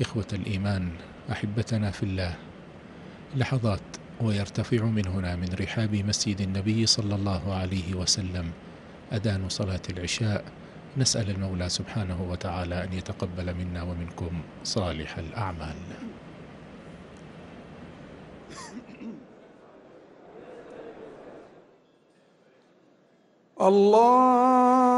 إخوة الإيمان أحبتنا في الله. لحظات ويرتفع من هنا من رحاب مسجد النبي صلى الله عليه وسلم أذان صلاة العشاء. نسأل المولى سبحانه وتعالى أن يتقبل منا ومنكم صالح الأعمال. الله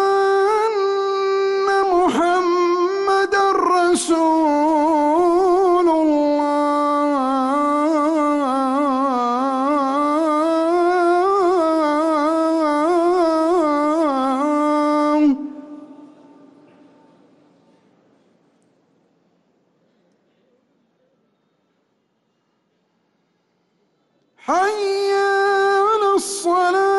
حي على الصلاة.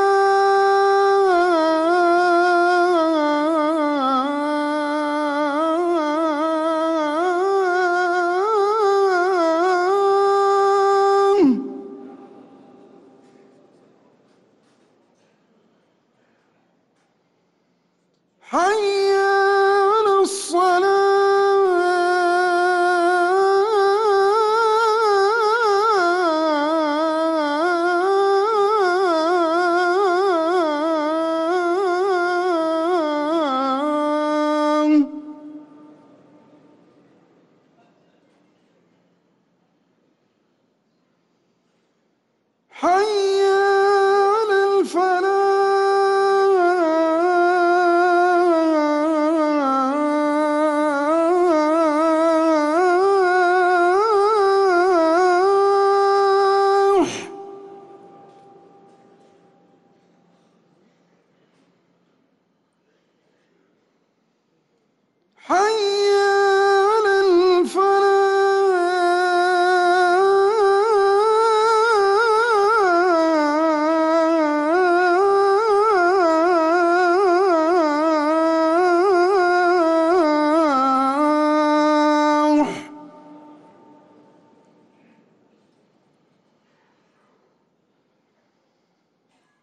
حي